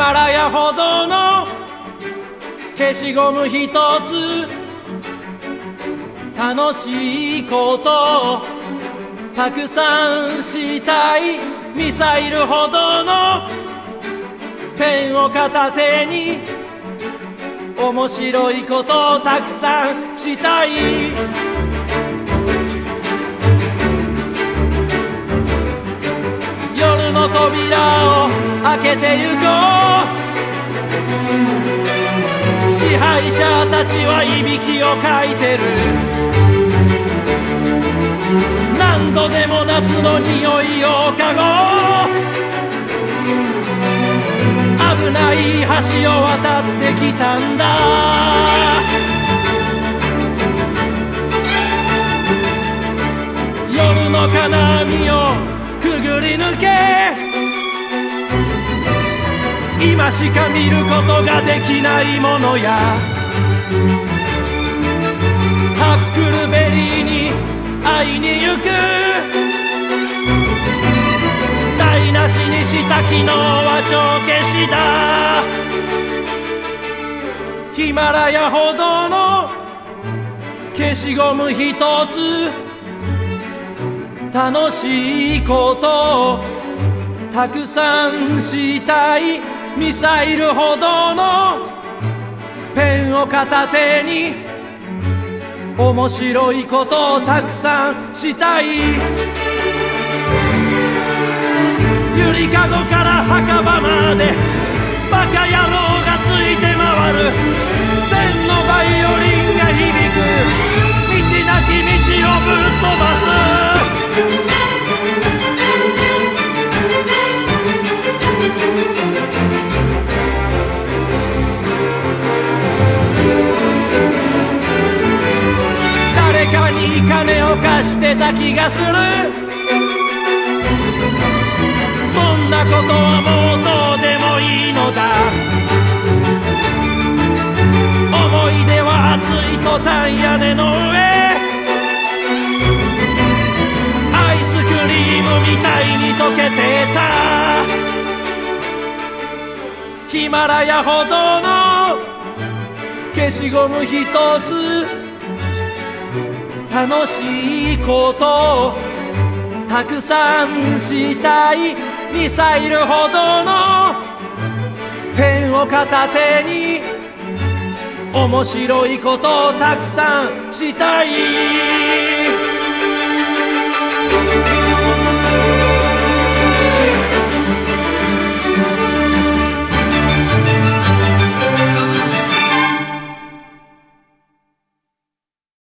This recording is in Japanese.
マラヤほどの消しゴム一つ楽しいことたくさんしたいミサイルほどのペンを片手に面白いことをたくさんしたい。夜の扉をけてゆこう。支配者たちはいびきをかいてる。何度でも夏の匂いをかご危ない橋を渡ってきたんだ。夜の金網をくぐり抜け。今しか見ることができないものや。ハックルベリーに会いに行く。台無しにした昨日は帳消しだ。ヒマラヤほどの消しゴム一つ。楽しいことをたくさんしたい。ミサイルほどのペンを片手に面白いことをたくさんしたい。ゆりかごから墓場までかに金を貸してた気がする。そんなことはもうどうでもいいのだ。思い出は熱いトタン屋根の上。アイスクリームみたいに溶けてた。ヒマラヤほどの消しゴム一つ。楽しいことをたくさんしたいミサイルほどのペンを片手に面白いことをたくさんしたい